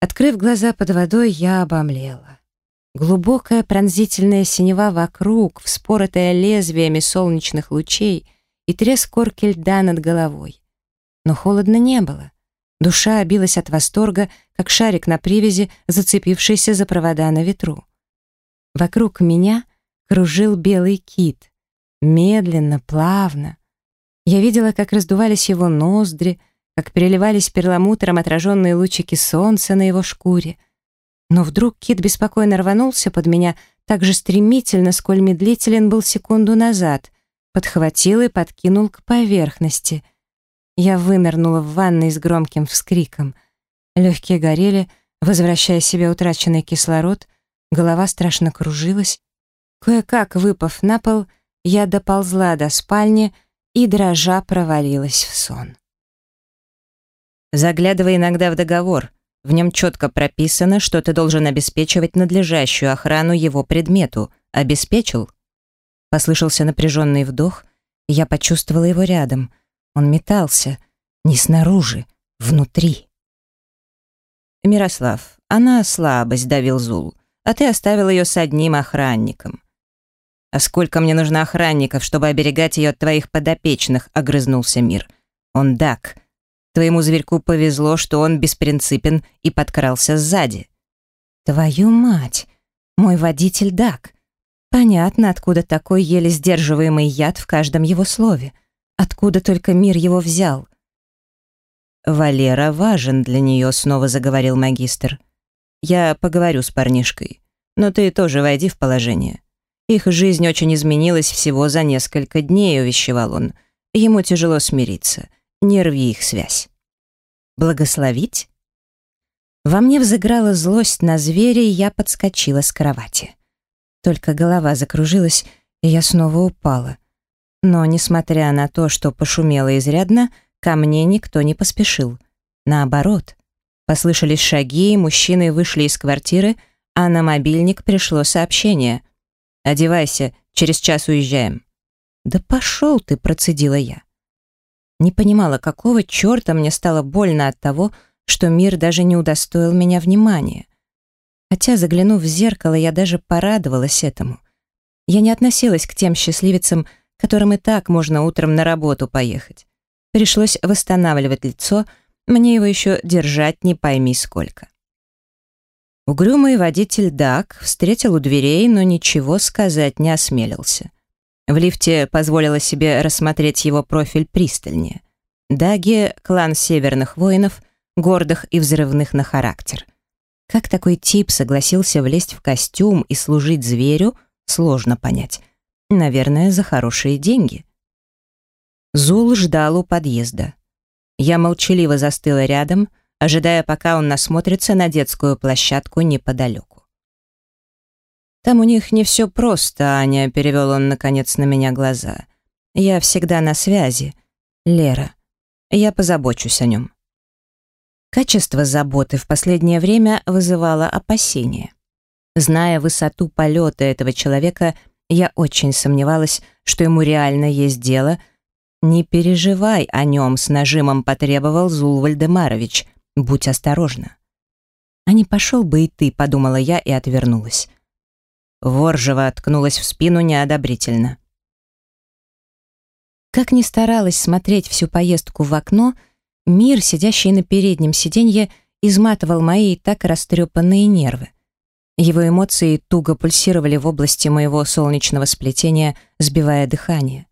Открыв глаза под водой, я обомлела. Глубокая пронзительная синева вокруг, вспоротая лезвиями солнечных лучей и треск корки льда над головой. Но холодно не было. Душа обилась от восторга, как шарик на привязи, зацепившийся за провода на ветру. Вокруг меня кружил белый кит. Медленно, плавно. Я видела, как раздувались его ноздри, как переливались перламутром отраженные лучики солнца на его шкуре. Но вдруг кит беспокойно рванулся под меня так же стремительно, сколь медлителен был секунду назад, подхватил и подкинул к поверхности. Я вынырнула в ванной с громким вскриком. Легкие горели, возвращая себе утраченный кислород, голова страшно кружилась. Кое-как выпав на пол, я доползла до спальни и, дрожа, провалилась в сон. Заглядывай иногда в договор. В нем четко прописано, что ты должен обеспечивать надлежащую охрану его предмету. Обеспечил? Послышался напряженный вдох, я почувствовала его рядом. Он метался. Не снаружи, внутри. «Мирослав, она слабость», — давил Зул, «а ты оставил ее с одним охранником». «А сколько мне нужно охранников, чтобы оберегать ее от твоих подопечных?» — огрызнулся Мир. «Он дак, Твоему зверьку повезло, что он беспринципен и подкрался сзади. Твою мать! Мой водитель Дак. Понятно, откуда такой еле сдерживаемый яд в каждом его слове. Откуда только мир его взял. «Валера важен для нее», — снова заговорил магистр. «Я поговорю с парнишкой, но ты тоже войди в положение. Их жизнь очень изменилась всего за несколько дней», — увещевал он. «Ему тяжело смириться. Не рви их связь. Благословить? Во мне взыграла злость на зверя, и я подскочила с кровати. Только голова закружилась, и я снова упала. Но, несмотря на то, что пошумело изрядно, ко мне никто не поспешил. Наоборот, послышались шаги, мужчины вышли из квартиры, а на мобильник пришло сообщение. «Одевайся, через час уезжаем». «Да пошел ты», — процедила я. Не понимала, какого черта мне стало больно от того, что мир даже не удостоил меня внимания. Хотя, заглянув в зеркало, я даже порадовалась этому. Я не относилась к тем счастливицам, которым и так можно утром на работу поехать. Пришлось восстанавливать лицо, мне его еще держать не пойми сколько. Угрюмый водитель Дак встретил у дверей, но ничего сказать не осмелился. В лифте позволила себе рассмотреть его профиль пристальнее. Даги — клан северных воинов, гордых и взрывных на характер. Как такой тип согласился влезть в костюм и служить зверю, сложно понять. Наверное, за хорошие деньги. Зул ждал у подъезда. Я молчаливо застыла рядом, ожидая, пока он насмотрится на детскую площадку неподалеку. Там у них не все просто, Аня, перевел он наконец на меня глаза. Я всегда на связи. Лера. Я позабочусь о нем. Качество заботы в последнее время вызывало опасения. Зная высоту полета этого человека, я очень сомневалась, что ему реально есть дело. «Не переживай о нем», — с нажимом потребовал Зул Вальдемарович. «Будь осторожна». «А не пошел бы и ты», — подумала я и отвернулась. Воржева откнулась в спину неодобрительно. Как ни старалась смотреть всю поездку в окно, мир, сидящий на переднем сиденье, изматывал мои так растрепанные нервы. Его эмоции туго пульсировали в области моего солнечного сплетения, сбивая дыхание.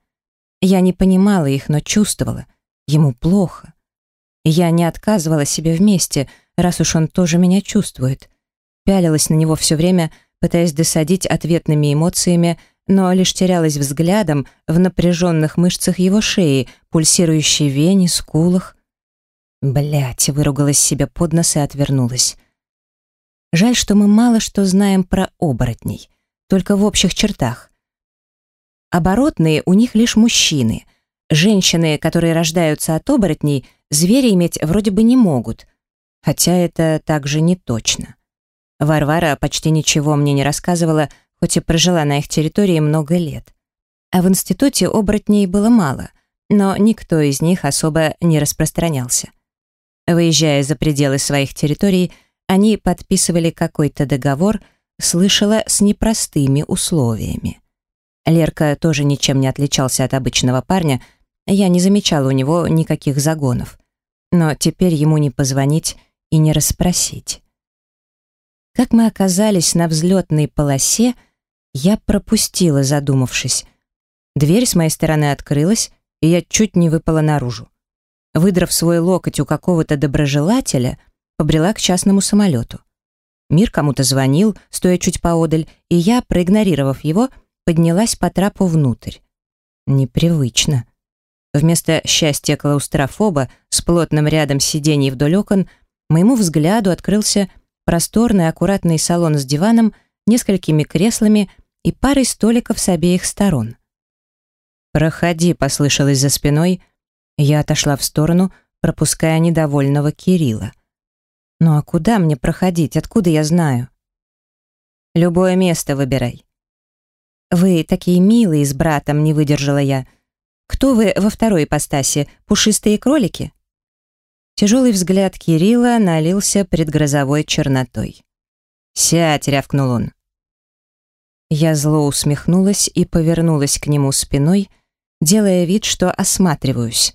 Я не понимала их, но чувствовала. Ему плохо. Я не отказывала себе вместе, раз уж он тоже меня чувствует. Пялилась на него все время, пытаясь досадить ответными эмоциями, но лишь терялась взглядом в напряженных мышцах его шеи, пульсирующей вене, скулах. Блять, выругалась себе под нос и отвернулась. Жаль, что мы мало что знаем про оборотней, только в общих чертах. Оборотные у них лишь мужчины. Женщины, которые рождаются от оборотней, звери иметь вроде бы не могут. Хотя это также не точно. Варвара почти ничего мне не рассказывала, хоть и прожила на их территории много лет. А в институте оборотней было мало, но никто из них особо не распространялся. Выезжая за пределы своих территорий, они подписывали какой-то договор, слышала с непростыми условиями. Лерка тоже ничем не отличался от обычного парня, я не замечала у него никаких загонов. Но теперь ему не позвонить и не расспросить. Как мы оказались на взлетной полосе, я пропустила, задумавшись. Дверь с моей стороны открылась, и я чуть не выпала наружу. Выдрав свой локоть у какого-то доброжелателя, побрела к частному самолету. Мир кому-то звонил, стоя чуть поодаль, и я, проигнорировав его, поднялась по трапу внутрь. Непривычно. Вместо счастья клаустрофоба с плотным рядом сидений вдоль окон моему взгляду открылся просторный аккуратный салон с диваном, несколькими креслами и парой столиков с обеих сторон. «Проходи», — послышалось за спиной. Я отошла в сторону, пропуская недовольного Кирилла. «Ну а куда мне проходить? Откуда я знаю?» «Любое место выбирай». «Вы такие милые с братом», — не выдержала я. «Кто вы во второй ипостаси? Пушистые кролики?» Тяжелый взгляд Кирилла налился предгрозовой чернотой. «Сядь», — рявкнул он. Я зло усмехнулась и повернулась к нему спиной, делая вид, что осматриваюсь,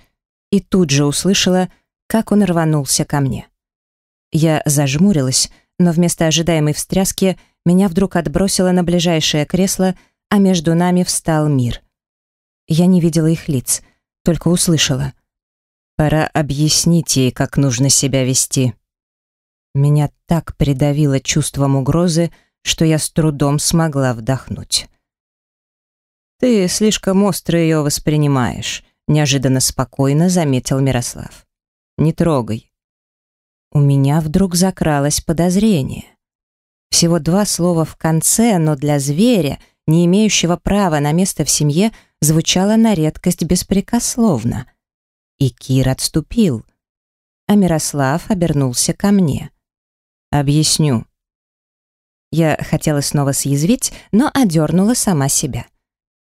и тут же услышала, как он рванулся ко мне. Я зажмурилась, но вместо ожидаемой встряски меня вдруг отбросило на ближайшее кресло, а между нами встал мир. Я не видела их лиц, только услышала. «Пора объяснить ей, как нужно себя вести». Меня так придавило чувством угрозы, что я с трудом смогла вдохнуть. «Ты слишком остро ее воспринимаешь», — неожиданно спокойно заметил Мирослав. «Не трогай». У меня вдруг закралось подозрение. Всего два слова в конце, но для зверя, не имеющего права на место в семье, звучало на редкость беспрекословно. И Кир отступил, а Мирослав обернулся ко мне. «Объясню», я хотела снова съязвить, но одернула сама себя.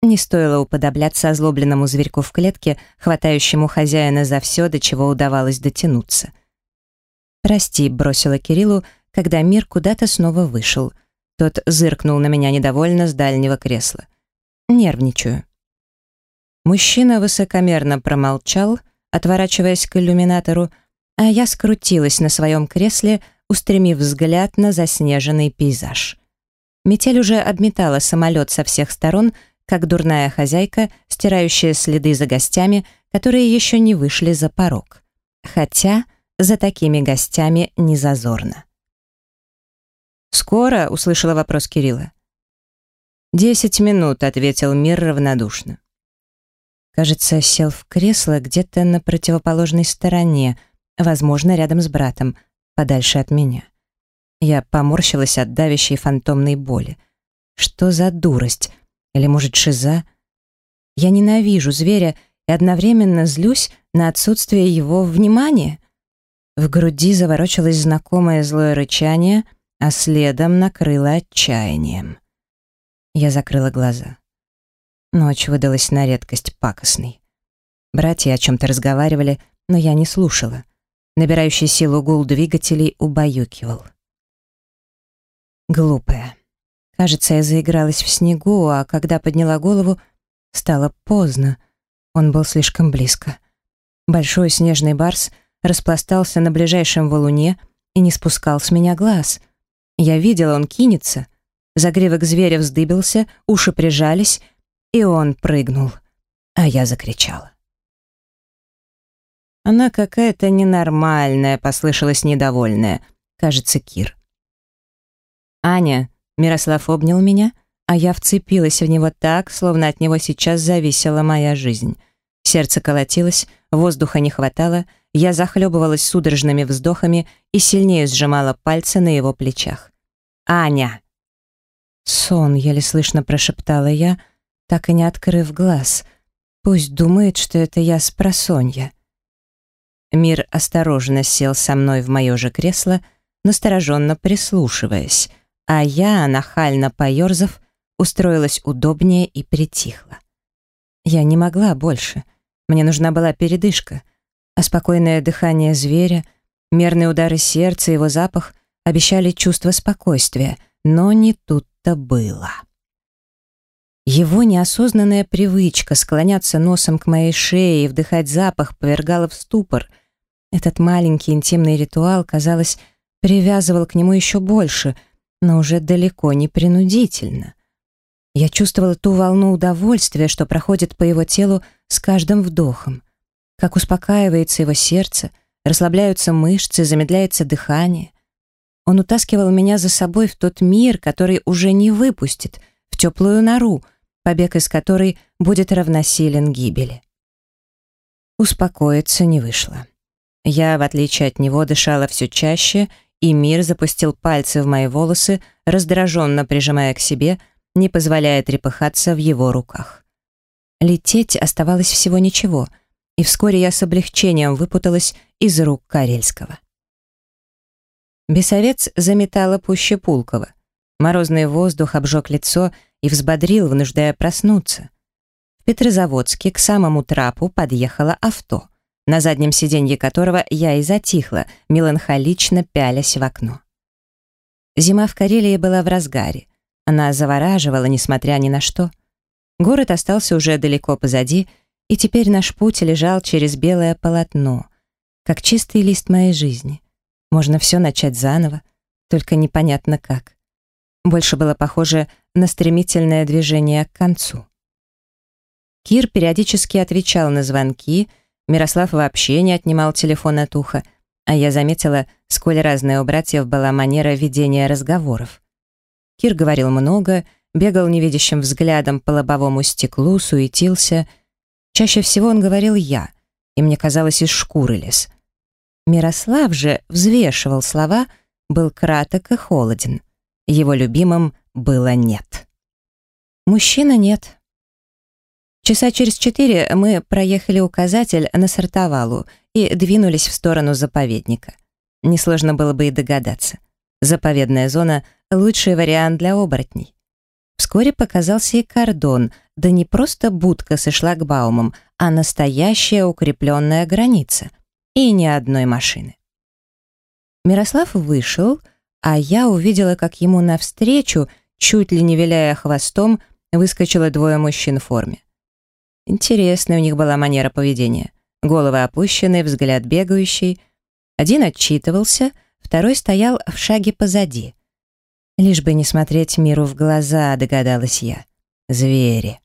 Не стоило уподобляться озлобленному зверьку в клетке, хватающему хозяина за все, до чего удавалось дотянуться. «Прости», — бросила Кириллу, когда мир куда-то снова вышел. Тот зыркнул на меня недовольно с дальнего кресла. «Нервничаю». Мужчина высокомерно промолчал, отворачиваясь к иллюминатору, а я скрутилась на своем кресле, устремив взгляд на заснеженный пейзаж. Метель уже обметала самолет со всех сторон, как дурная хозяйка, стирающая следы за гостями, которые еще не вышли за порог. Хотя за такими гостями не зазорно. «Скоро?» — услышала вопрос Кирилла. «Десять минут», — ответил Мир равнодушно. Кажется, сел в кресло где-то на противоположной стороне, возможно, рядом с братом — подальше от меня. Я поморщилась от давящей фантомной боли. Что за дурость? Или, может, шиза? Я ненавижу зверя и одновременно злюсь на отсутствие его внимания. В груди заворочилось знакомое злое рычание, а следом накрыло отчаянием. Я закрыла глаза. Ночь выдалась на редкость пакостной. Братья о чем-то разговаривали, но я не слушала. Набирающий силу гул двигателей убаюкивал. Глупая. Кажется, я заигралась в снегу, а когда подняла голову, стало поздно. Он был слишком близко. Большой снежный барс распластался на ближайшем валуне и не спускал с меня глаз. Я видела, он кинется. Загривок зверя вздыбился, уши прижались, и он прыгнул. А я закричала. Она какая-то ненормальная, послышалась недовольная. Кажется, Кир. Аня, Мирослав обнял меня, а я вцепилась в него так, словно от него сейчас зависела моя жизнь. Сердце колотилось, воздуха не хватало, я захлебывалась судорожными вздохами и сильнее сжимала пальцы на его плечах. «Аня!» «Сон», — еле слышно прошептала я, так и не открыв глаз. «Пусть думает, что это я с просонья». Мир осторожно сел со мной в мое же кресло, настороженно прислушиваясь, а я, нахально поерзав, устроилась удобнее и притихла. Я не могла больше. Мне нужна была передышка, а спокойное дыхание зверя, мерные удары сердца, его запах обещали чувство спокойствия, но не тут-то было. Его неосознанная привычка склоняться носом к моей шее и вдыхать запах повергала в ступор. Этот маленький интимный ритуал, казалось, привязывал к нему еще больше, но уже далеко не принудительно. Я чувствовала ту волну удовольствия, что проходит по его телу с каждым вдохом, как успокаивается его сердце, расслабляются мышцы, замедляется дыхание. Он утаскивал меня за собой в тот мир, который уже не выпустит, в теплую нору, побег из которой будет равносилен гибели. Успокоиться не вышло. Я, в отличие от него, дышала все чаще, и мир запустил пальцы в мои волосы, раздраженно прижимая к себе, не позволяя трепыхаться в его руках. Лететь оставалось всего ничего, и вскоре я с облегчением выпуталась из рук Карельского. Бесовец заметала пуще Пулкова. Морозный воздух обжег лицо и взбодрил, вынуждая проснуться. В Петрозаводске к самому трапу подъехало авто, на заднем сиденье которого я и затихла, меланхолично пялясь в окно. Зима в Карелии была в разгаре. Она завораживала, несмотря ни на что. Город остался уже далеко позади, и теперь наш путь лежал через белое полотно, как чистый лист моей жизни. Можно все начать заново, только непонятно как. Больше было похоже на стремительное движение к концу. Кир периодически отвечал на звонки, Мирослав вообще не отнимал телефон от уха, а я заметила, сколь разная у братьев была манера ведения разговоров. Кир говорил много, бегал невидящим взглядом по лобовому стеклу, суетился. Чаще всего он говорил «я», и мне казалось, из шкуры лез. Мирослав же взвешивал слова, был краток и холоден. Его любимым было «нет». Мужчина нет. Часа через четыре мы проехали указатель на Сартовалу и двинулись в сторону заповедника. Несложно было бы и догадаться. Заповедная зона — лучший вариант для оборотней. Вскоре показался и кордон, да не просто будка со шлагбаумом, а настоящая укрепленная граница. И ни одной машины. Мирослав вышел, а я увидела, как ему навстречу, чуть ли не виляя хвостом, выскочило двое мужчин в форме. Интересная у них была манера поведения. Головы опущенные, взгляд бегающий. Один отчитывался, второй стоял в шаге позади. Лишь бы не смотреть миру в глаза, догадалась я. Звери.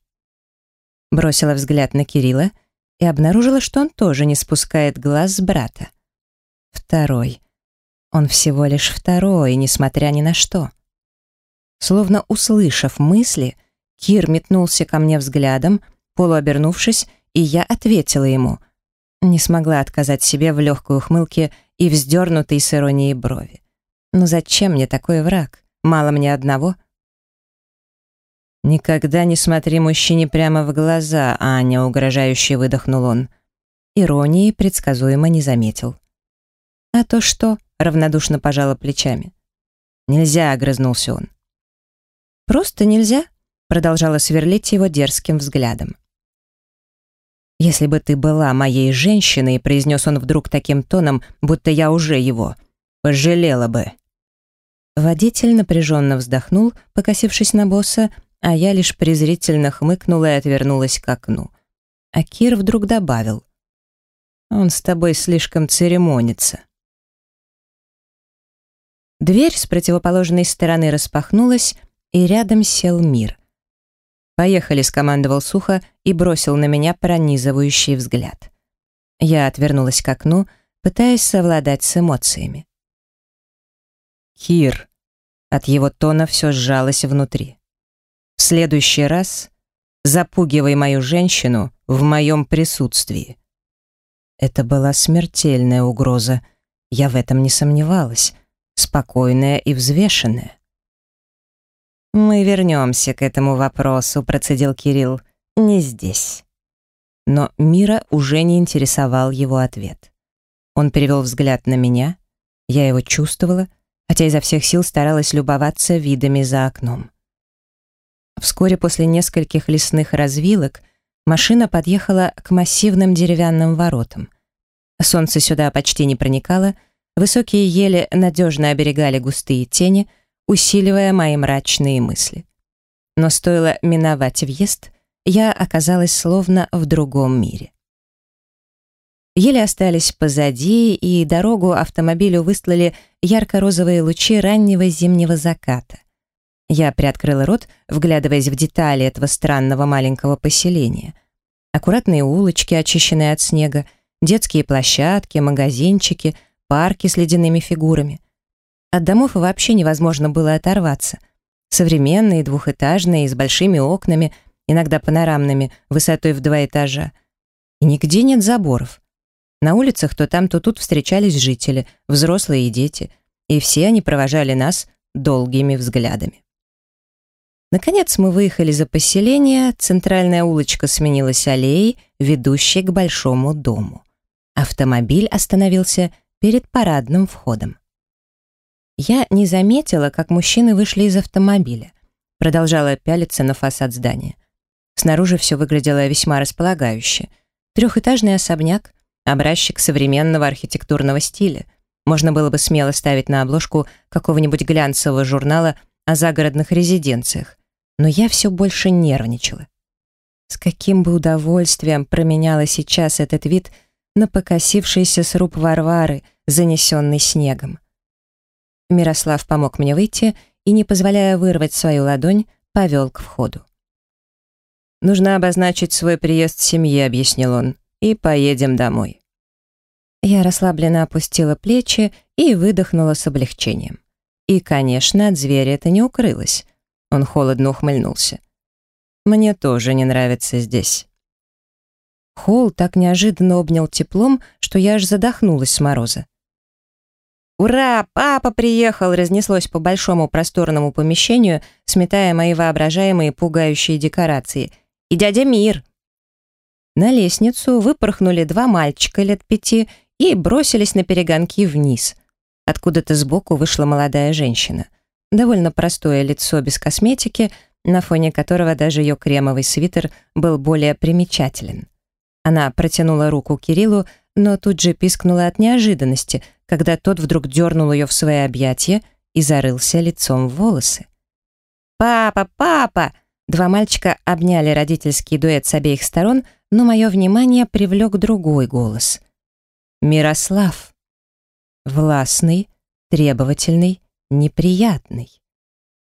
Бросила взгляд на Кирилла и обнаружила, что он тоже не спускает глаз с брата. Второй. Он всего лишь второй, несмотря ни на что. Словно услышав мысли, Кир метнулся ко мне взглядом, полуобернувшись, и я ответила ему. Не смогла отказать себе в легкой ухмылке и вздернутой с иронией брови. «Ну зачем мне такой враг? Мало мне одного?» «Никогда не смотри мужчине прямо в глаза, Аня», — угрожающе выдохнул он. Иронии предсказуемо не заметил. «А то что?» — равнодушно пожала плечами. «Нельзя», — огрызнулся он. «Просто нельзя», — продолжала сверлить его дерзким взглядом. «Если бы ты была моей женщиной», — произнес он вдруг таким тоном, будто я уже его, — «пожалела бы». Водитель напряженно вздохнул, покосившись на босса, а я лишь презрительно хмыкнула и отвернулась к окну. А Кир вдруг добавил. «Он с тобой слишком церемонится». Дверь с противоположной стороны распахнулась, и рядом сел мир. «Поехали», — скомандовал сухо и бросил на меня пронизывающий взгляд. Я отвернулась к окну, пытаясь совладать с эмоциями. «Кир», — от его тона все сжалось внутри. «В следующий раз запугивай мою женщину в моем присутствии». Это была смертельная угроза, я в этом не сомневалась спокойная и взвешенная. «Мы вернемся к этому вопросу», — процедил Кирилл. «Не здесь». Но Мира уже не интересовал его ответ. Он перевел взгляд на меня, я его чувствовала, хотя изо всех сил старалась любоваться видами за окном. Вскоре после нескольких лесных развилок машина подъехала к массивным деревянным воротам. Солнце сюда почти не проникало, Высокие ели надежно оберегали густые тени, усиливая мои мрачные мысли. Но стоило миновать въезд, я оказалась словно в другом мире. Еле остались позади, и дорогу автомобилю выстлали ярко-розовые лучи раннего зимнего заката. Я приоткрыла рот, вглядываясь в детали этого странного маленького поселения. Аккуратные улочки, очищенные от снега, детские площадки, магазинчики, парки с ледяными фигурами. От домов вообще невозможно было оторваться. Современные, двухэтажные, с большими окнами, иногда панорамными, высотой в два этажа. И нигде нет заборов. На улицах то там, то тут встречались жители, взрослые и дети, и все они провожали нас долгими взглядами. Наконец мы выехали за поселение, центральная улочка сменилась аллеей, ведущей к большому дому. Автомобиль остановился перед парадным входом. Я не заметила, как мужчины вышли из автомобиля. Продолжала пялиться на фасад здания. Снаружи все выглядело весьма располагающе. Трехэтажный особняк, образчик современного архитектурного стиля. Можно было бы смело ставить на обложку какого-нибудь глянцевого журнала о загородных резиденциях. Но я все больше нервничала. С каким бы удовольствием променяла сейчас этот вид на покосившийся сруб Варвары, занесенный снегом. Мирослав помог мне выйти и, не позволяя вырвать свою ладонь, повел к входу. «Нужно обозначить свой приезд семье», — объяснил он, — «и поедем домой». Я расслабленно опустила плечи и выдохнула с облегчением. И, конечно, от зверя это не укрылось. Он холодно ухмыльнулся. «Мне тоже не нравится здесь». Холл так неожиданно обнял теплом, что я аж задохнулась с мороза. «Ура! Папа приехал!» разнеслось по большому просторному помещению, сметая мои воображаемые пугающие декорации. «И дядя Мир!» На лестницу выпорхнули два мальчика лет пяти и бросились на перегонки вниз. Откуда-то сбоку вышла молодая женщина. Довольно простое лицо без косметики, на фоне которого даже ее кремовый свитер был более примечателен. Она протянула руку Кириллу, но тут же пискнула от неожиданности, когда тот вдруг дернул ее в свои объятия и зарылся лицом в волосы. «Папа, папа!» Два мальчика обняли родительский дуэт с обеих сторон, но мое внимание привлек другой голос. «Мирослав». Властный, требовательный, неприятный.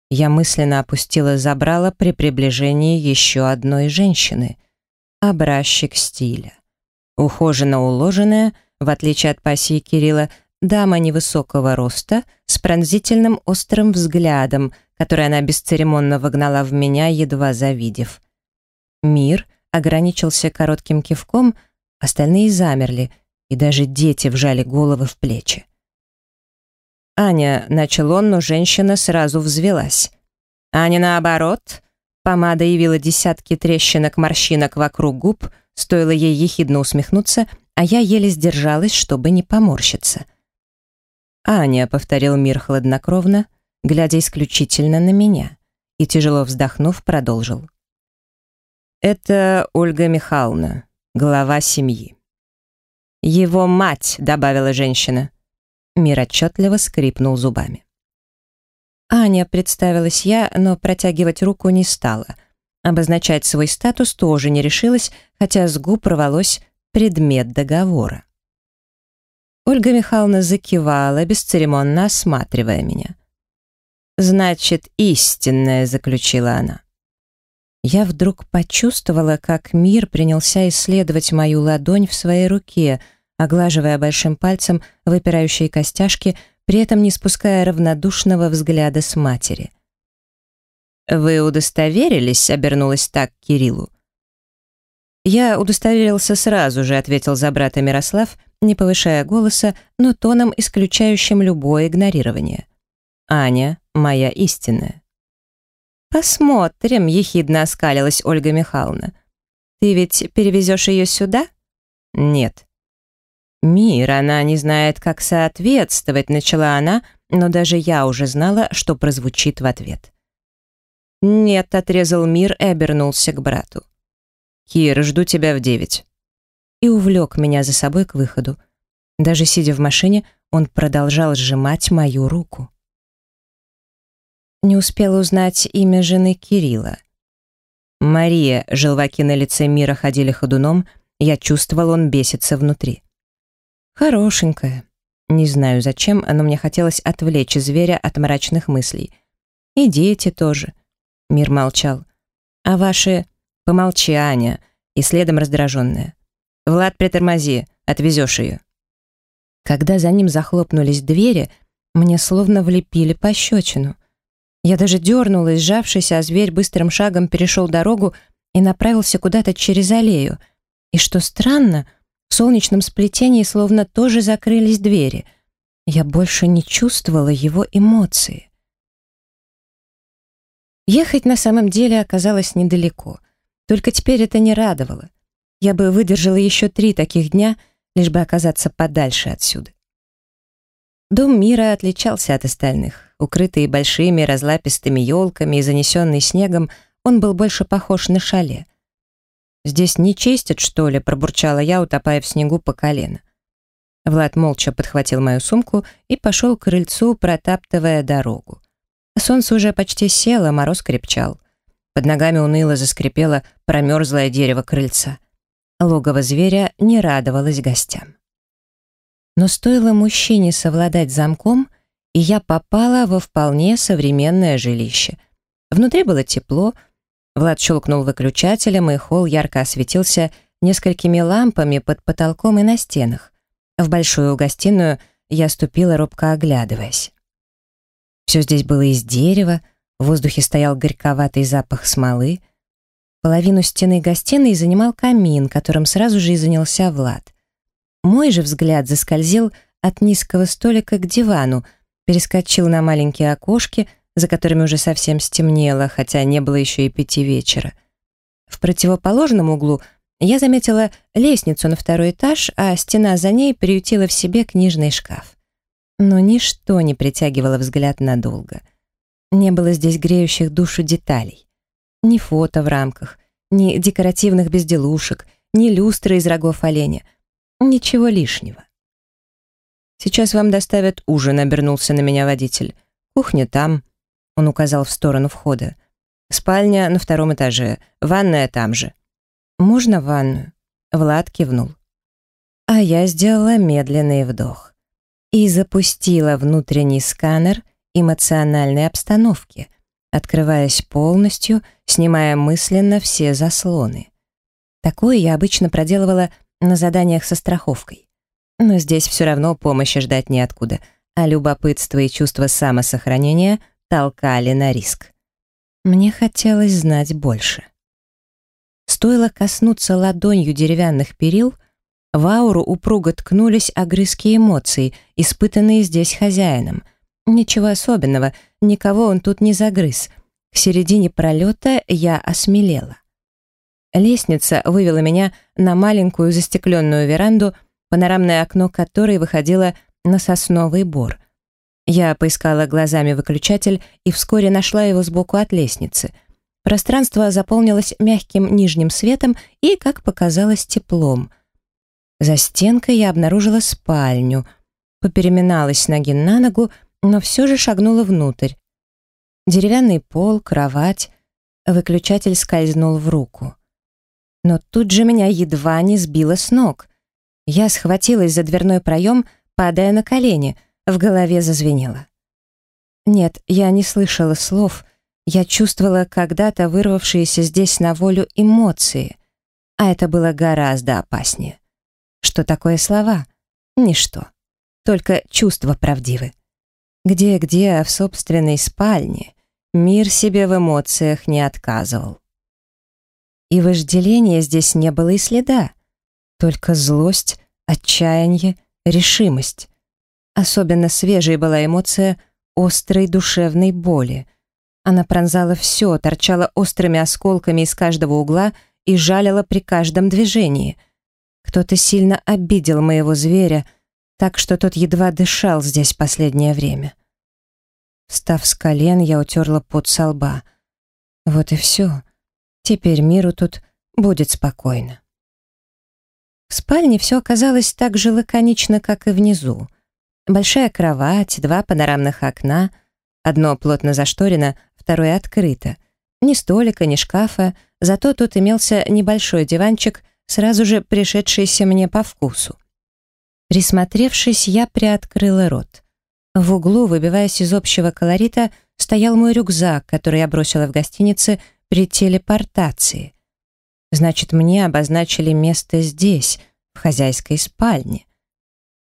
Я мысленно опустила забрала при приближении еще одной женщины. Образчик стиля. Ухоженно уложенная, в отличие от пассии Кирилла, дама невысокого роста с пронзительным острым взглядом, который она бесцеремонно вогнала в меня, едва завидев. Мир ограничился коротким кивком, остальные замерли, и даже дети вжали головы в плечи. «Аня», — начал он, но женщина сразу взвелась. «Аня, наоборот». Помада явила десятки трещинок морщинок вокруг губ, стоило ей ехидно усмехнуться, а я еле сдержалась, чтобы не поморщиться. «Аня», — повторил мир хладнокровно, глядя исключительно на меня, и, тяжело вздохнув, продолжил. «Это Ольга Михайловна, глава семьи». «Его мать», — добавила женщина. Мир отчетливо скрипнул зубами. Аня представилась я, но протягивать руку не стала. Обозначать свой статус тоже не решилась, хотя с губ рвалось предмет договора. Ольга Михайловна закивала, бесцеремонно осматривая меня. «Значит, истинная», — заключила она. Я вдруг почувствовала, как мир принялся исследовать мою ладонь в своей руке, оглаживая большим пальцем выпирающие костяшки, при этом не спуская равнодушного взгляда с матери. «Вы удостоверились?» — обернулась так к Кириллу. «Я удостоверился сразу же», — ответил за брата Мирослав, не повышая голоса, но тоном, исключающим любое игнорирование. «Аня — моя истинная». «Посмотрим», — ехидно оскалилась Ольга Михайловна. «Ты ведь перевезешь ее сюда?» «Нет». «Мир, она не знает, как соответствовать», — начала она, но даже я уже знала, что прозвучит в ответ. «Нет», — отрезал мир и обернулся к брату. «Кир, жду тебя в девять» и увлек меня за собой к выходу. Даже сидя в машине, он продолжал сжимать мою руку. Не успела узнать имя жены Кирилла. Мария, желваки на лице Мира ходили ходуном, я чувствовал, он бесится внутри. Хорошенькая. Не знаю зачем, но мне хотелось отвлечь зверя от мрачных мыслей. И дети тоже. Мир молчал. А ваши... Помолчи, Аня. И следом раздраженная. Влад, притормози, отвезешь ее. Когда за ним захлопнулись двери, мне словно влепили пощечину. Я даже дернулась, сжавшись, а зверь быстрым шагом перешел дорогу и направился куда-то через аллею. И что странно, в солнечном сплетении словно тоже закрылись двери. Я больше не чувствовала его эмоции. Ехать на самом деле оказалось недалеко. Только теперь это не радовало. Я бы выдержала еще три таких дня, лишь бы оказаться подальше отсюда. Дом мира отличался от остальных. Укрытый большими разлапистыми елками и занесенный снегом, он был больше похож на шале. «Здесь не чистят, что ли?» — пробурчала я, утопая в снегу по колено. Влад молча подхватил мою сумку и пошел к крыльцу, протаптывая дорогу. Солнце уже почти село, мороз крепчал. Под ногами уныло заскрипело промерзлое дерево крыльца. Логово зверя не радовалось гостям. Но стоило мужчине совладать замком, и я попала во вполне современное жилище. Внутри было тепло, Влад щелкнул выключателем, и холл ярко осветился несколькими лампами под потолком и на стенах. В большую гостиную я ступила, робко оглядываясь. Все здесь было из дерева, в воздухе стоял горьковатый запах смолы. Половину стены гостиной занимал камин, которым сразу же и занялся Влад. Мой же взгляд заскользил от низкого столика к дивану, перескочил на маленькие окошки, за которыми уже совсем стемнело, хотя не было еще и пяти вечера. В противоположном углу я заметила лестницу на второй этаж, а стена за ней приютила в себе книжный шкаф. Но ничто не притягивало взгляд надолго. Не было здесь греющих душу деталей. Ни фото в рамках, ни декоративных безделушек, ни люстры из рогов оленя. Ничего лишнего. «Сейчас вам доставят ужин», — обернулся на меня водитель. «Кухня там», — он указал в сторону входа. «Спальня на втором этаже, ванная там же». «Можно ванную?» Влад кивнул. А я сделала медленный вдох и запустила внутренний сканер эмоциональной обстановки, открываясь полностью, снимая мысленно все заслоны. Такое я обычно проделывала на заданиях со страховкой. Но здесь все равно помощи ждать неоткуда, а любопытство и чувство самосохранения толкали на риск. Мне хотелось знать больше. Стоило коснуться ладонью деревянных перил — в ауру упруго ткнулись огрызки эмоций, испытанные здесь хозяином. Ничего особенного, никого он тут не загрыз. К середине пролета я осмелела. Лестница вывела меня на маленькую застекленную веранду, панорамное окно которой выходило на сосновый бор. Я поискала глазами выключатель и вскоре нашла его сбоку от лестницы. Пространство заполнилось мягким нижним светом и, как показалось, теплом — за стенкой я обнаружила спальню, попереминалась ноги на ногу, но все же шагнула внутрь. Деревянный пол, кровать, выключатель скользнул в руку. Но тут же меня едва не сбило с ног. Я схватилась за дверной проем, падая на колени, в голове зазвенело. Нет, я не слышала слов, я чувствовала когда-то вырвавшиеся здесь на волю эмоции, а это было гораздо опаснее. Что такое слова? Ничто. Только чувства правдивы. Где-где, а в собственной спальне мир себе в эмоциях не отказывал. И вожделения здесь не было и следа. Только злость, отчаяние, решимость. Особенно свежей была эмоция острой душевной боли. Она пронзала все, торчала острыми осколками из каждого угла и жалила при каждом движении — кто-то сильно обидел моего зверя, так что тот едва дышал здесь последнее время. Встав с колен, я утерла пот со лба. Вот и все. Теперь миру тут будет спокойно. В спальне все оказалось так же лаконично, как и внизу. Большая кровать, два панорамных окна. Одно плотно зашторено, второе открыто. Ни столика, ни шкафа, зато тут имелся небольшой диванчик, сразу же пришедшийся мне по вкусу. Присмотревшись, я приоткрыла рот. В углу, выбиваясь из общего колорита, стоял мой рюкзак, который я бросила в гостинице при телепортации. Значит, мне обозначили место здесь, в хозяйской спальне.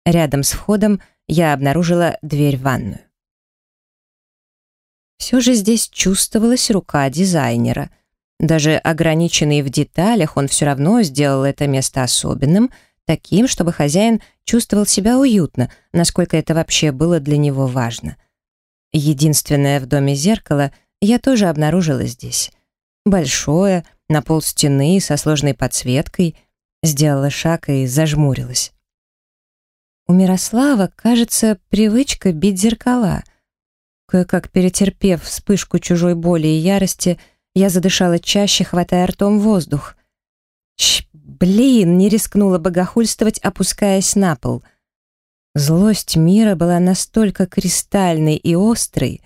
Рядом с входом я обнаружила дверь в ванную. Все же здесь чувствовалась рука дизайнера. Даже ограниченный в деталях, он все равно сделал это место особенным, таким, чтобы хозяин чувствовал себя уютно, насколько это вообще было для него важно. Единственное в доме зеркало я тоже обнаружила здесь. Большое, на пол стены, со сложной подсветкой. Сделала шаг и зажмурилась. У Мирослава, кажется, привычка бить зеркала. Кое-как перетерпев вспышку чужой боли и ярости, я задышала чаще, хватая ртом воздух. Ч, блин, не рискнула богохульствовать, опускаясь на пол. Злость мира была настолько кристальной и острой,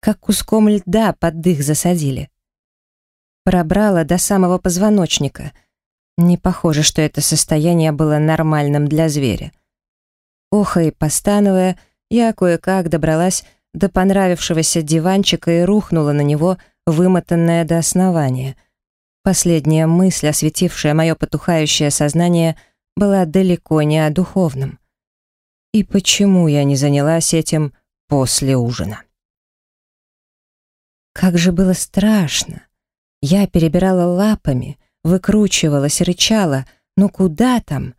как куском льда под дых засадили. Пробрала до самого позвоночника. Не похоже, что это состояние было нормальным для зверя. Охая и постановая, я кое-как добралась до понравившегося диванчика и рухнула на него, вымотанная до основания. Последняя мысль, осветившая мое потухающее сознание, была далеко не о духовном. И почему я не занялась этим после ужина? Как же было страшно! Я перебирала лапами, выкручивалась, рычала, но куда там?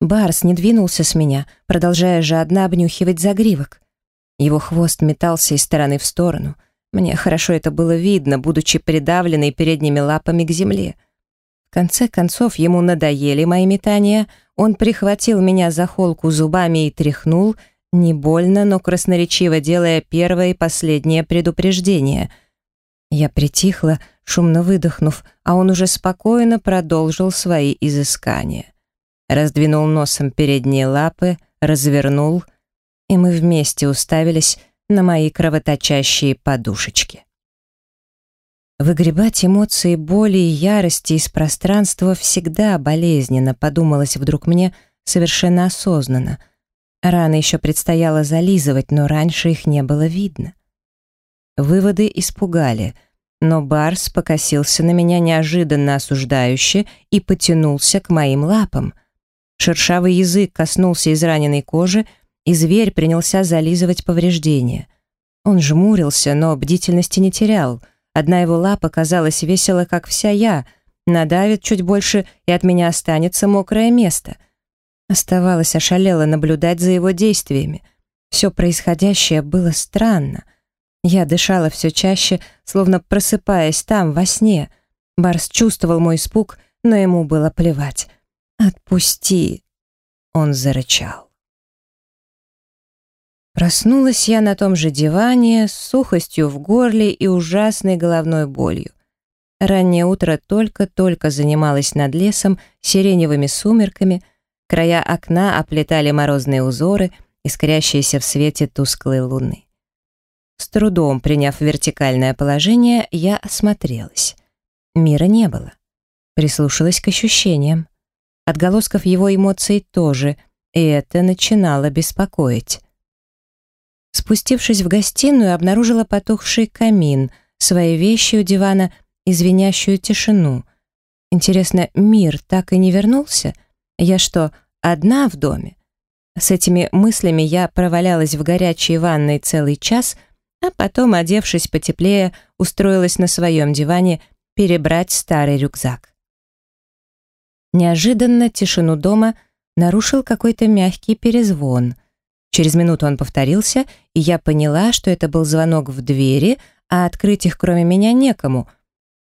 Барс не двинулся с меня, продолжая жадно обнюхивать загривок. Его хвост метался из стороны в сторону. Мне хорошо это было видно, будучи придавленной передними лапами к земле. В конце концов, ему надоели мои метания, он прихватил меня за холку зубами и тряхнул, не больно, но красноречиво делая первое и последнее предупреждение. Я притихла, шумно выдохнув, а он уже спокойно продолжил свои изыскания раздвинул носом передние лапы, развернул, и мы вместе уставились на мои кровоточащие подушечки. Выгребать эмоции боли и ярости из пространства всегда болезненно, подумалось вдруг мне совершенно осознанно. Раны еще предстояло зализывать, но раньше их не было видно. Выводы испугали, но Барс покосился на меня неожиданно осуждающе и потянулся к моим лапам — Шершавый язык коснулся израненной кожи, и зверь принялся зализывать повреждения. Он жмурился, но бдительности не терял. Одна его лапа казалась весела, как вся я. Надавит чуть больше, и от меня останется мокрое место. Оставалось ошалело наблюдать за его действиями. Все происходящее было странно. Я дышала все чаще, словно просыпаясь там, во сне. Барс чувствовал мой испуг, но ему было плевать. «Отпусти!» Он зарычал. Проснулась я на том же диване с сухостью в горле и ужасной головной болью. Раннее утро только-только занималось над лесом сиреневыми сумерками, края окна оплетали морозные узоры, искрящиеся в свете тусклой луны. С трудом приняв вертикальное положение, я осмотрелась. Мира не было. Прислушалась к ощущениям. Отголосков его эмоций тоже, и это начинало беспокоить. Спустившись в гостиную, обнаружила потухший камин, свои вещи у дивана и звенящую тишину. Интересно, мир так и не вернулся? Я что, одна в доме? С этими мыслями я провалялась в горячей ванной целый час, а потом, одевшись потеплее, устроилась на своем диване перебрать старый рюкзак. Неожиданно тишину дома нарушил какой-то мягкий перезвон. Через минуту он повторился, и я поняла, что это был звонок в двери, а открыть их кроме меня некому.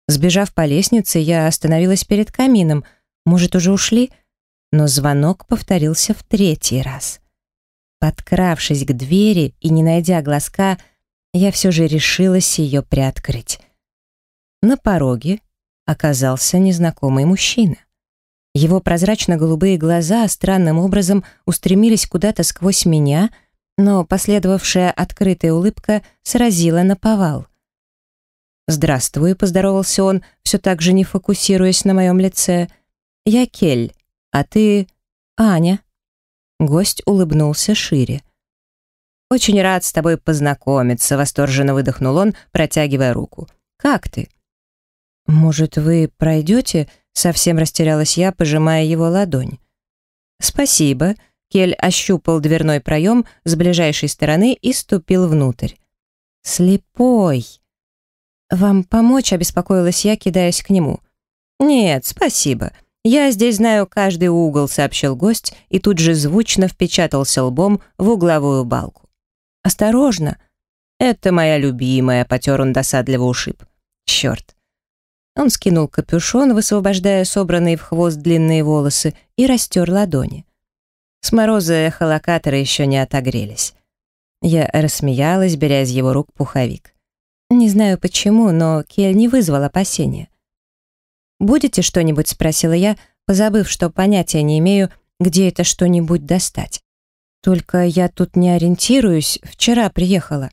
Сбежав по лестнице, я остановилась перед камином. Может, уже ушли? Но звонок повторился в третий раз. Подкравшись к двери и не найдя глазка, я все же решилась ее приоткрыть. На пороге оказался незнакомый мужчина. Его прозрачно-голубые глаза странным образом устремились куда-то сквозь меня, но последовавшая открытая улыбка сразила на повал. «Здравствуй», — поздоровался он, все так же не фокусируясь на моем лице. «Я Кель, а ты...» «Аня». Гость улыбнулся шире. «Очень рад с тобой познакомиться», — восторженно выдохнул он, протягивая руку. «Как ты?» «Может, вы пройдете?» — совсем растерялась я, пожимая его ладонь. «Спасибо», — Кель ощупал дверной проем с ближайшей стороны и ступил внутрь. «Слепой!» «Вам помочь?» — обеспокоилась я, кидаясь к нему. «Нет, спасибо. Я здесь знаю каждый угол», — сообщил гость и тут же звучно впечатался лбом в угловую балку. «Осторожно!» «Это моя любимая», — потер он досадливо ушиб. «Черт!» Он скинул капюшон, высвобождая собранные в хвост длинные волосы, и растер ладони. С мороза эхолокаторы еще не отогрелись. Я рассмеялась, беря из его рук пуховик. Не знаю почему, но Кель не вызвал опасения. «Будете что-нибудь?» — спросила я, позабыв, что понятия не имею, где это что-нибудь достать. «Только я тут не ориентируюсь, вчера приехала».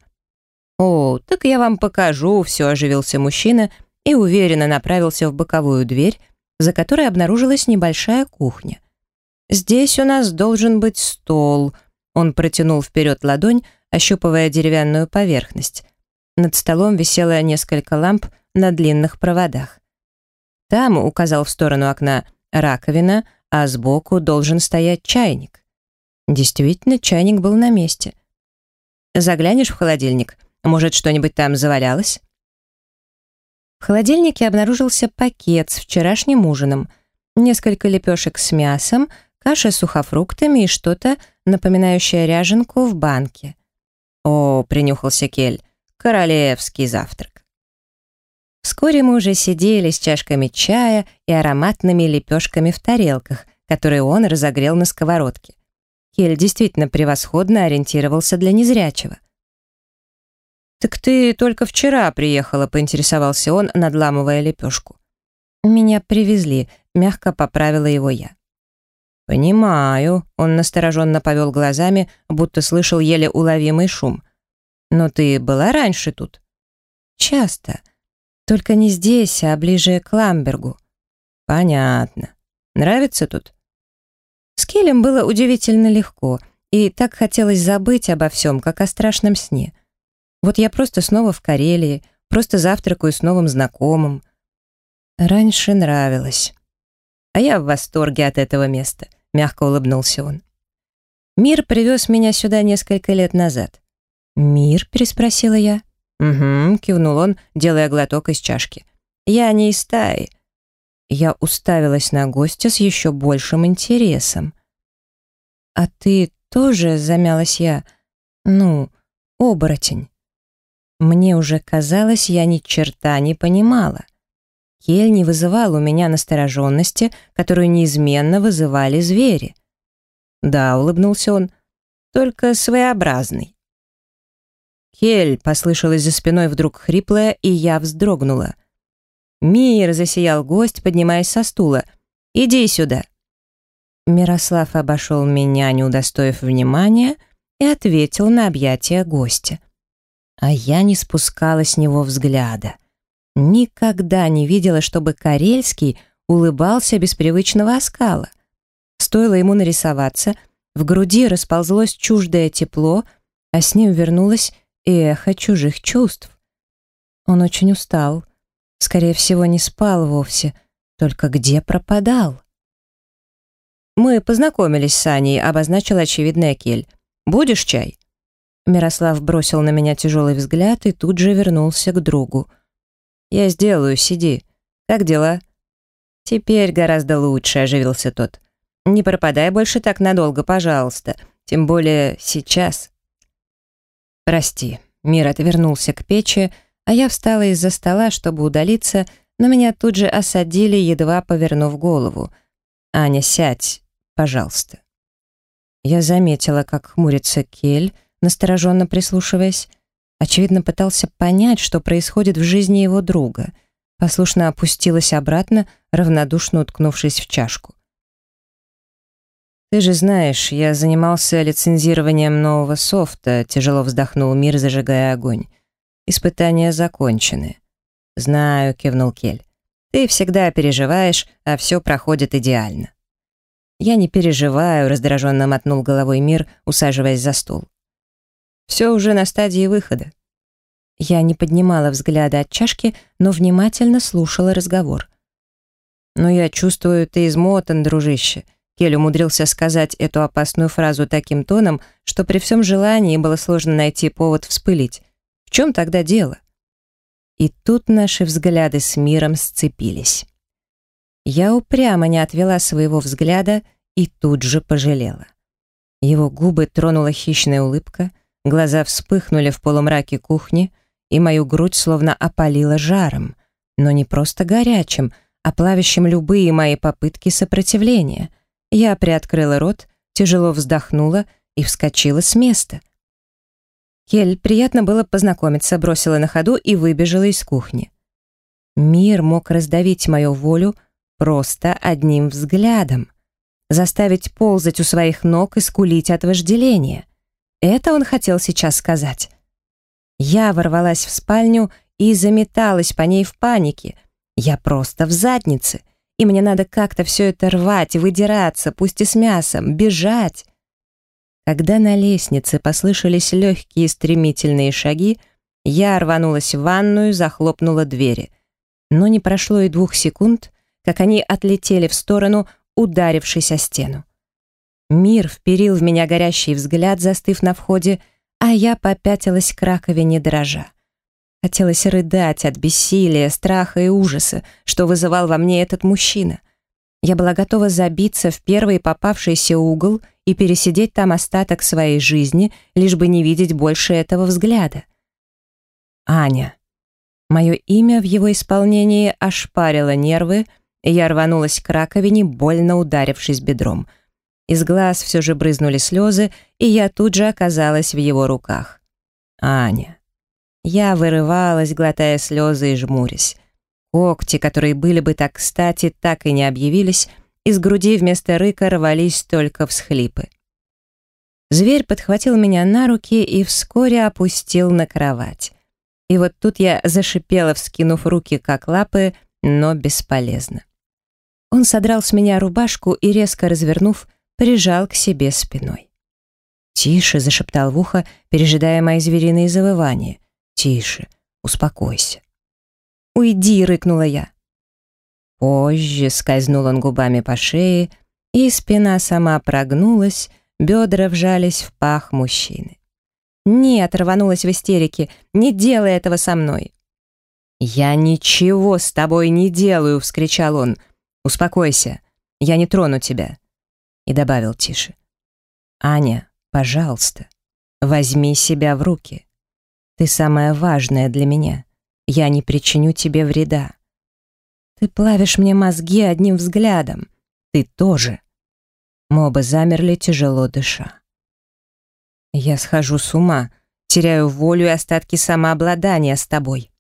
«О, так я вам покажу», — все оживился мужчина и уверенно направился в боковую дверь, за которой обнаружилась небольшая кухня. «Здесь у нас должен быть стол», — он протянул вперед ладонь, ощупывая деревянную поверхность. Над столом висело несколько ламп на длинных проводах. Там, указал в сторону окна, раковина, а сбоку должен стоять чайник. Действительно, чайник был на месте. «Заглянешь в холодильник? Может, что-нибудь там завалялось?» В холодильнике обнаружился пакет с вчерашним ужином, несколько лепешек с мясом, каша с сухофруктами и что-то, напоминающее ряженку в банке. «О», — принюхался Кель, Королевский завтрак. Вскоре мы уже сидели с чашками чая и ароматными лепешками в тарелках, которые он разогрел на сковородке. Кель действительно превосходно ориентировался для незрячего. «Так ты только вчера приехала», — поинтересовался он, надламывая лепешку. «Меня привезли», — мягко поправила его я. «Понимаю», — он настороженно повел глазами, будто слышал еле уловимый шум. Но ты была раньше тут? Часто. Только не здесь, а ближе к Ламбергу. Понятно. Нравится тут? С Келем было удивительно легко, и так хотелось забыть обо всем, как о страшном сне. Вот я просто снова в Карелии, просто завтракаю с новым знакомым. Раньше нравилось. А я в восторге от этого места, мягко улыбнулся он. Мир привез меня сюда несколько лет назад. «Мир?» — переспросила я. «Угу», — кивнул он, делая глоток из чашки. «Я не из стаи». Я уставилась на гостя с еще большим интересом. «А ты тоже?» — замялась я. «Ну, оборотень». Мне уже казалось, я ни черта не понимала. Кель не вызывал у меня настороженности, которую неизменно вызывали звери. «Да», — улыбнулся он, — «только своеобразный». «Хель!» — послышалось за спиной вдруг хриплое, и я вздрогнула. «Мир!» — засиял гость, поднимаясь со стула. «Иди сюда!» Мирослав обошел меня, не удостоив внимания, и ответил на объятия гостя. А я не спускала с него взгляда. Никогда не видела, чтобы Карельский улыбался без привычного оскала. Стоило ему нарисоваться, в груди расползлось чуждое тепло, а с ним вернулась и эхо чужих чувств. Он очень устал. Скорее всего, не спал вовсе. Только где пропадал? «Мы познакомились с Аней», — обозначил очевидный Акель. «Будешь чай?» Мирослав бросил на меня тяжелый взгляд и тут же вернулся к другу. «Я сделаю, сиди. Как дела?» «Теперь гораздо лучше», — оживился тот. «Не пропадай больше так надолго, пожалуйста. Тем более сейчас». «Прости». Мир отвернулся к печи, а я встала из-за стола, чтобы удалиться, но меня тут же осадили, едва повернув голову. «Аня, сядь, пожалуйста». Я заметила, как хмурится Кель, настороженно прислушиваясь. Очевидно, пытался понять, что происходит в жизни его друга. Послушно опустилась обратно, равнодушно уткнувшись в чашку. «Ты же знаешь, я занимался лицензированием нового софта», тяжело вздохнул Мир, зажигая огонь. «Испытания закончены». «Знаю», — кивнул Кель. «Ты всегда переживаешь, а все проходит идеально». «Я не переживаю», — раздраженно мотнул головой Мир, усаживаясь за стол. «Все уже на стадии выхода». Я не поднимала взгляда от чашки, но внимательно слушала разговор. «Но я чувствую, ты измотан, дружище», Кель умудрился сказать эту опасную фразу таким тоном, что при всем желании было сложно найти повод вспылить. В чем тогда дело? И тут наши взгляды с миром сцепились. Я упрямо не отвела своего взгляда и тут же пожалела. Его губы тронула хищная улыбка, глаза вспыхнули в полумраке кухни, и мою грудь словно опалила жаром, но не просто горячим, а плавящим любые мои попытки сопротивления — я приоткрыла рот, тяжело вздохнула и вскочила с места. Кель, приятно было познакомиться, бросила на ходу и выбежала из кухни. Мир мог раздавить мою волю просто одним взглядом, заставить ползать у своих ног и скулить от вожделения. Это он хотел сейчас сказать. Я ворвалась в спальню и заметалась по ней в панике. Я просто в заднице и мне надо как-то все это рвать, выдираться, пусть и с мясом, бежать. Когда на лестнице послышались легкие стремительные шаги, я рванулась в ванную, захлопнула двери. Но не прошло и двух секунд, как они отлетели в сторону, ударившись о стену. Мир вперил в меня горящий взгляд, застыв на входе, а я попятилась к раковине дрожа. Хотелось рыдать от бессилия, страха и ужаса, что вызывал во мне этот мужчина. Я была готова забиться в первый попавшийся угол и пересидеть там остаток своей жизни, лишь бы не видеть больше этого взгляда. Аня. Мое имя в его исполнении ошпарило нервы, и я рванулась к раковине, больно ударившись бедром. Из глаз все же брызнули слезы, и я тут же оказалась в его руках. Аня. Я вырывалась, глотая слезы и жмурясь. Когти, которые были бы так кстати, так и не объявились, из груди вместо рыка рвались только всхлипы. Зверь подхватил меня на руки и вскоре опустил на кровать. И вот тут я зашипела, вскинув руки как лапы, но бесполезно. Он содрал с меня рубашку и, резко развернув, прижал к себе спиной. «Тише», — зашептал в ухо, пережидая мои звериные завывания — «Тише, успокойся». «Уйди!» — рыкнула я. Позже скользнул он губами по шее, и спина сама прогнулась, бедра вжались в пах мужчины. «Нет!» — рванулась в истерике. «Не делай этого со мной!» «Я ничего с тобой не делаю!» — вскричал он. «Успокойся, я не трону тебя!» И добавил тише. «Аня, пожалуйста, возьми себя в руки!» Ты самая важная для меня. Я не причиню тебе вреда. Ты плавишь мне мозги одним взглядом. Ты тоже. Мы оба замерли, тяжело дыша. Я схожу с ума, теряю волю и остатки самообладания с тобой.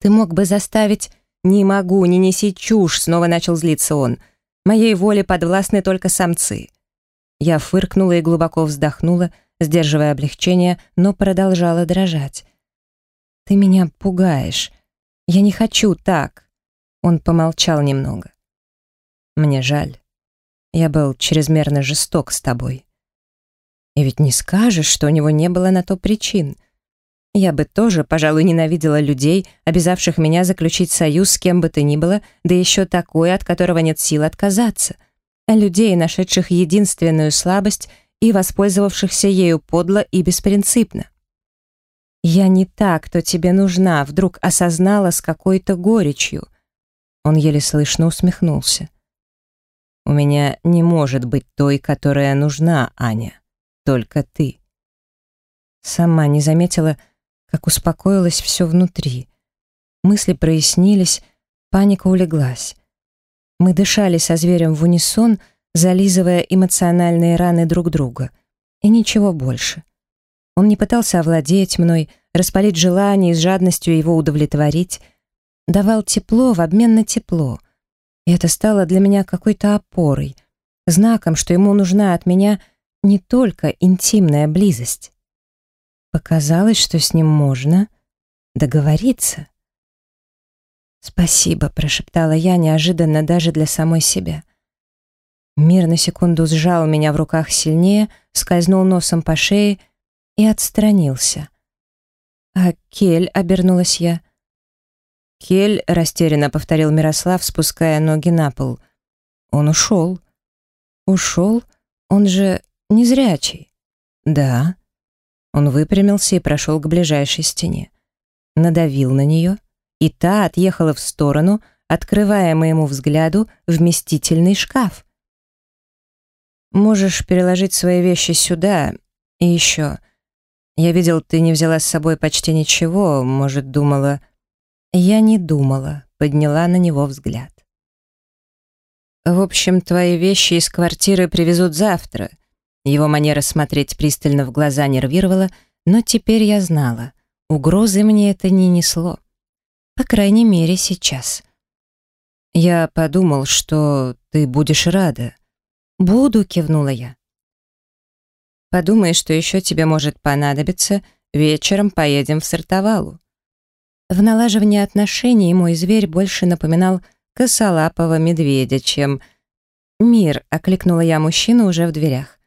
Ты мог бы заставить... Не могу, не неси чушь, снова начал злиться он. Моей воле подвластны только самцы. Я фыркнула и глубоко вздохнула, сдерживая облегчение, но продолжала дрожать. «Ты меня пугаешь. Я не хочу так». Он помолчал немного. «Мне жаль. Я был чрезмерно жесток с тобой. И ведь не скажешь, что у него не было на то причин. Я бы тоже, пожалуй, ненавидела людей, обязавших меня заключить союз с кем бы то ни было, да еще такой, от которого нет сил отказаться. А людей, нашедших единственную слабость и воспользовавшихся ею подло и беспринципно. «Я не та, кто тебе нужна», вдруг осознала с какой-то горечью. Он еле слышно усмехнулся. «У меня не может быть той, которая нужна, Аня. Только ты». Сама не заметила, как успокоилось все внутри. Мысли прояснились, паника улеглась. Мы дышали со зверем в унисон, зализывая эмоциональные раны друг друга. И ничего больше. Он не пытался овладеть мной, распалить желание и с жадностью его удовлетворить. Давал тепло в обмен на тепло. И это стало для меня какой-то опорой. знаком, что ему нужна от меня не только интимная близость. Показалось, что с ним можно договориться. «Спасибо», — прошептала я неожиданно даже для самой себя. Мир на секунду сжал меня в руках сильнее, скользнул носом по шее и отстранился. «А Кель?» — обернулась я. «Кель», — растерянно повторил Мирослав, спуская ноги на пол. «Он ушел». «Ушел? Он же незрячий». «Да». Он выпрямился и прошел к ближайшей стене. Надавил на нее, и та отъехала в сторону, открывая моему взгляду вместительный шкаф. «Можешь переложить свои вещи сюда и еще. Я видел, ты не взяла с собой почти ничего, может, думала...» Я не думала, подняла на него взгляд. «В общем, твои вещи из квартиры привезут завтра». Его манера смотреть пристально в глаза нервировала, но теперь я знала, угрозы мне это не несло. По крайней мере, сейчас. «Я подумал, что ты будешь рада». «Буду», — кивнула я. «Подумай, что еще тебе может понадобиться. Вечером поедем в Сартовалу». В налаживании отношений мой зверь больше напоминал косолапого медведя, чем... «Мир», — окликнула я мужчину уже в дверях.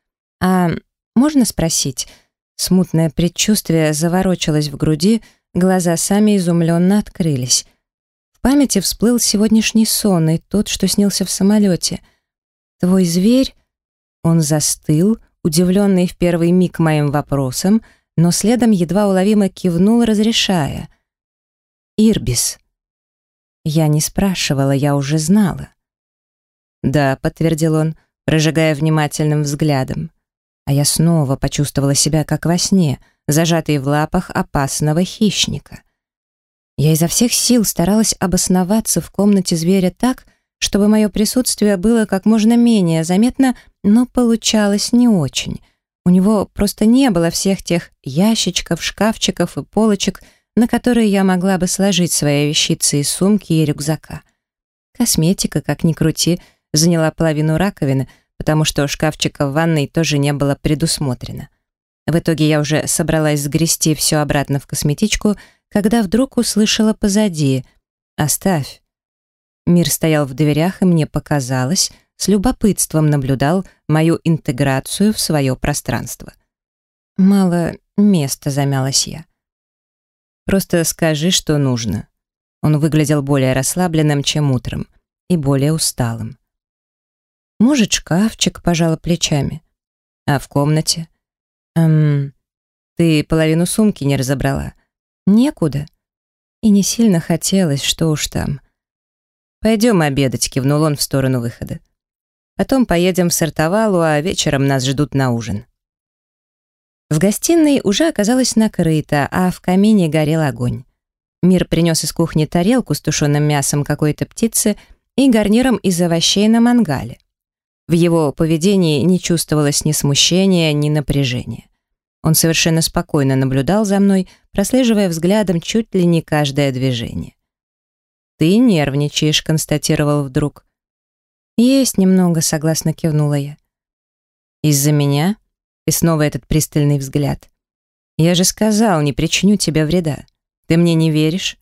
«А можно спросить?» Смутное предчувствие заворочилось в груди, глаза сами изумленно открылись. В памяти всплыл сегодняшний сон и тот, что снился в самолете. «Твой зверь?» Он застыл, удивленный в первый миг моим вопросом, но следом едва уловимо кивнул, разрешая. Ирбис. Я не спрашивала, я уже знала. «Да», — подтвердил он, прожигая внимательным взглядом. А я снова почувствовала себя как во сне, зажатой в лапах опасного хищника. Я изо всех сил старалась обосноваться в комнате зверя так, чтобы мое присутствие было как можно менее заметно, но получалось не очень. У него просто не было всех тех ящичков, шкафчиков и полочек, на которые я могла бы сложить свои вещицы из сумки и рюкзака. Косметика, как ни крути, заняла половину раковины, потому что шкафчика в ванной тоже не было предусмотрено. В итоге я уже собралась сгрести все обратно в косметичку, когда вдруг услышала позади «Оставь». Мир стоял в дверях, и мне показалось, с любопытством наблюдал мою интеграцию в свое пространство. Мало места замялась я. Просто скажи, что нужно». Он выглядел более расслабленным, чем утром, и более усталым. «Может, шкафчик?» — пожала плечами. «А в комнате?» «Эм, ты половину сумки не разобрала?» «Некуда». И не сильно хотелось, что уж там. «Пойдем обедать», — кивнул он в сторону выхода. «Потом поедем в Сартовалу, а вечером нас ждут на ужин». В гостиной уже оказалось накрыто, а в камине горел огонь. Мир принес из кухни тарелку с тушеным мясом какой-то птицы и гарниром из овощей на мангале. В его поведении не чувствовалось ни смущения, ни напряжения. Он совершенно спокойно наблюдал за мной, прослеживая взглядом чуть ли не каждое движение. «Ты нервничаешь», — констатировал вдруг. «Есть немного», — согласно кивнула я. «Из-за меня?» И снова этот пристальный взгляд. «Я же сказал, не причиню тебе вреда. Ты мне не веришь?»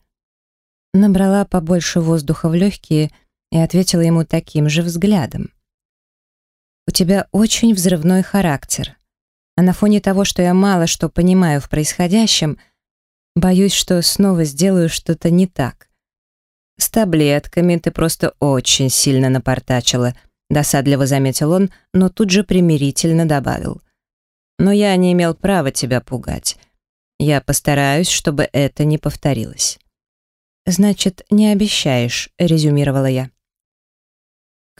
Набрала побольше воздуха в легкие и ответила ему таким же взглядом. «У тебя очень взрывной характер. А на фоне того, что я мало что понимаю в происходящем, боюсь, что снова сделаю что-то не так. С таблетками ты просто очень сильно напортачила», досадливо заметил он, но тут же примирительно добавил но я не имел права тебя пугать. Я постараюсь, чтобы это не повторилось». «Значит, не обещаешь», — резюмировала я.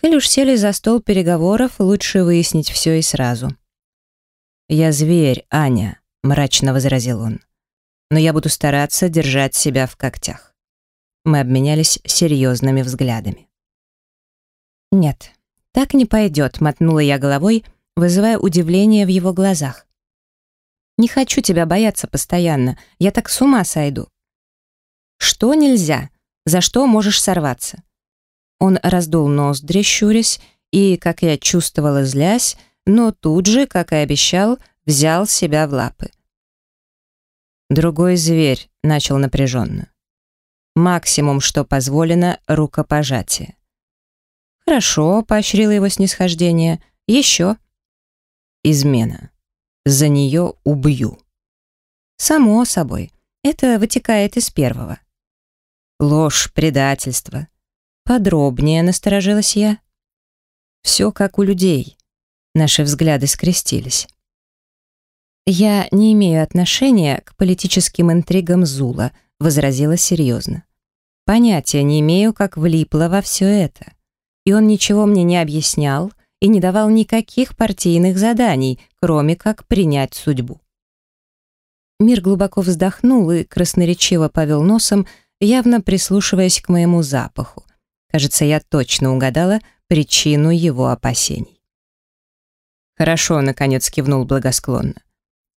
Коль уж сели за стол переговоров, лучше выяснить все и сразу. «Я зверь, Аня», — мрачно возразил он. «Но я буду стараться держать себя в когтях». Мы обменялись серьезными взглядами. «Нет, так не пойдет», — мотнула я головой, вызывая удивление в его глазах. «Не хочу тебя бояться постоянно, я так с ума сойду». «Что нельзя? За что можешь сорваться?» Он раздул ноздри, щурясь, и, как я чувствовала, злясь, но тут же, как и обещал, взял себя в лапы. Другой зверь начал напряженно. Максимум, что позволено, рукопожатие. «Хорошо», — поощрила его снисхождение. «Еще». «Измена. За нее убью». «Само собой. Это вытекает из первого». «Ложь, предательство». «Подробнее», — насторожилась я. «Все как у людей». Наши взгляды скрестились. «Я не имею отношения к политическим интригам Зула», — возразила серьезно. «Понятия не имею, как влипла во все это. И он ничего мне не объяснял и не давал никаких партийных заданий, кроме как принять судьбу». Мир глубоко вздохнул и красноречиво повел носом, явно прислушиваясь к моему запаху. Кажется, я точно угадала причину его опасений. «Хорошо», — наконец кивнул благосклонно.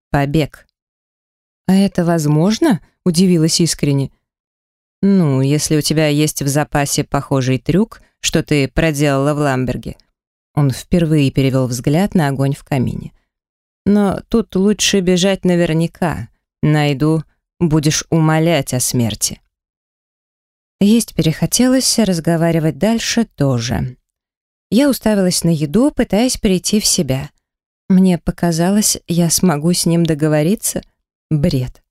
Побег. «А это возможно?» — удивилась искренне. «Ну, если у тебя есть в запасе похожий трюк, что ты проделала в Ламберге». Он впервые перевел взгляд на огонь в камине. «Но тут лучше бежать наверняка. Найду, будешь умолять о смерти». Есть перехотелось, разговаривать дальше тоже. Я уставилась на еду, пытаясь прийти в себя. Мне показалось, я смогу с ним договориться. Бред.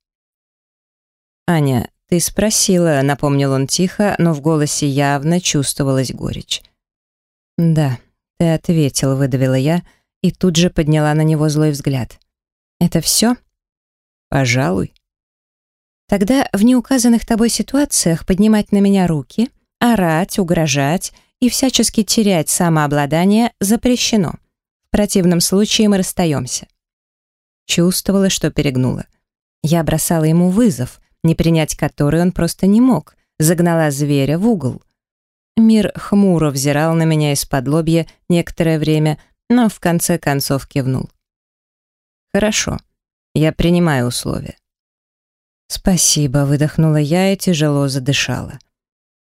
«Аня, ты спросила», — напомнил он тихо, но в голосе явно чувствовалась горечь. «Да, ты ответил», — выдавила я и тут же подняла на него злой взгляд. «Это все?» «Пожалуй». «Тогда в неуказанных тобой ситуациях поднимать на меня руки, орать, угрожать и всячески терять самообладание запрещено противном случае мы расстаемся. Чувствовала, что перегнула. Я бросала ему вызов, не принять который он просто не мог, загнала зверя в угол. Мир хмуро взирал на меня из-под лобья некоторое время, но в конце концов кивнул. «Хорошо, я принимаю условия». «Спасибо», — выдохнула я и тяжело задышала.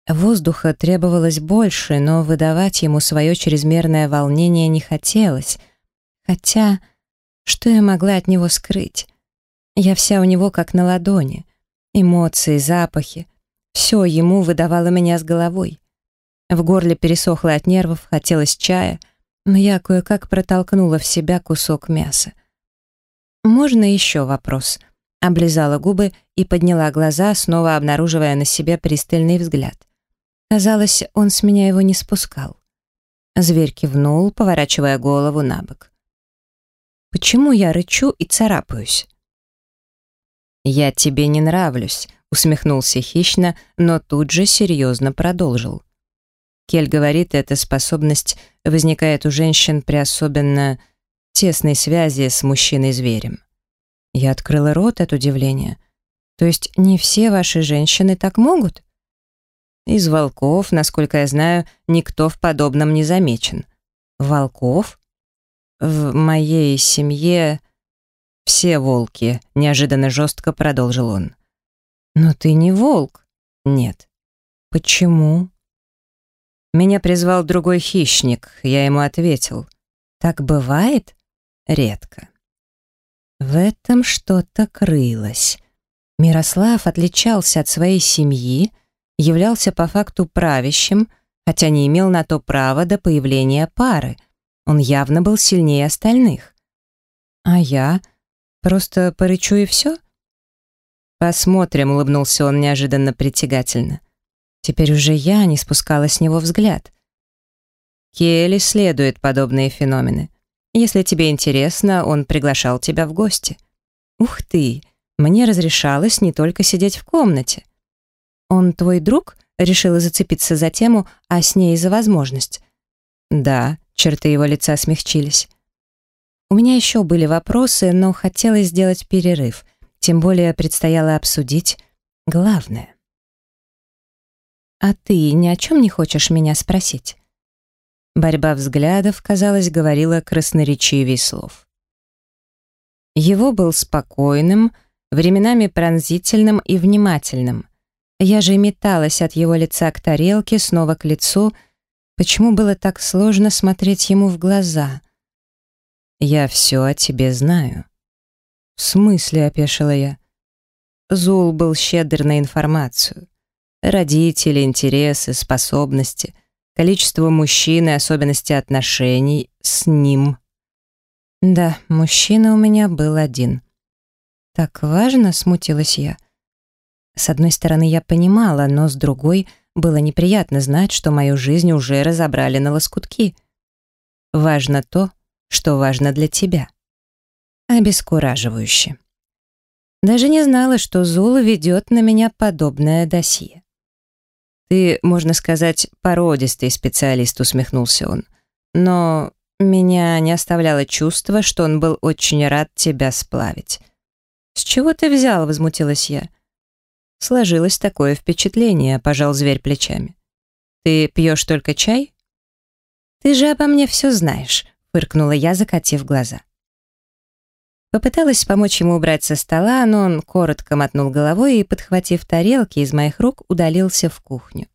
Воздуха требовалось больше, но выдавать ему свое чрезмерное волнение не хотелось. Хотя, что я могла от него скрыть? Я вся у него как на ладони. Эмоции, запахи. Все ему выдавало меня с головой. В горле пересохло от нервов, хотелось чая, но я кое-как протолкнула в себя кусок мяса. «Можно еще вопрос?» Облизала губы и подняла глаза, снова обнаруживая на себе пристальный взгляд. Казалось, он с меня его не спускал. Зверь кивнул, поворачивая голову на бок. «Почему я рычу и царапаюсь?» «Я тебе не нравлюсь», — усмехнулся хищно, но тут же серьезно продолжил. Кель говорит, эта способность возникает у женщин при особенно тесной связи с мужчиной-зверем. Я открыла рот от удивления. То есть не все ваши женщины так могут? Из волков, насколько я знаю, никто в подобном не замечен. Волков? В моей семье все волки, неожиданно жестко продолжил он. Но ты не волк. Нет. Почему? Меня призвал другой хищник, я ему ответил. Так бывает? Редко. В этом что-то крылось. Мирослав отличался от своей семьи, являлся по факту правящим, хотя не имел на то права до появления пары. Он явно был сильнее остальных. А я? Просто порычу и все? Посмотрим, улыбнулся он неожиданно притягательно. Теперь уже я не спускала с него взгляд. Келли исследует подобные феномены. Если тебе интересно, он приглашал тебя в гости. Ух ты, мне разрешалось не только сидеть в комнате. «Он твой друг?» — решила зацепиться за тему, а с ней за возможность. «Да», — черты его лица смягчились. У меня еще были вопросы, но хотелось сделать перерыв, тем более предстояло обсудить главное. «А ты ни о чем не хочешь меня спросить?» Борьба взглядов, казалось, говорила красноречивей слов. Его был спокойным, временами пронзительным и внимательным. Я же металась от его лица к тарелке, снова к лицу, Почему было так сложно смотреть ему в глаза? «Я все о тебе знаю». «В смысле?» — опешила я. Зул был щедр на информацию. Родители, интересы, способности, количество мужчин и особенности отношений с ним. Да, мужчина у меня был один. Так важно, смутилась я. С одной стороны, я понимала, но с другой было неприятно знать, что мою жизнь уже разобрали на лоскутки. Важно то, что важно для тебя. Обескураживающе. Даже не знала, что Зула ведет на меня подобное досье. «Ты, можно сказать, породистый специалист», — усмехнулся он. «Но меня не оставляло чувство, что он был очень рад тебя сплавить. «С чего ты взял?» — возмутилась я. Сложилось такое впечатление, пожал зверь плечами. «Ты пьешь только чай?» «Ты же обо мне все знаешь», — фыркнула я, закатив глаза. Попыталась помочь ему убрать со стола, но он коротко мотнул головой и, подхватив тарелки из моих рук, удалился в кухню.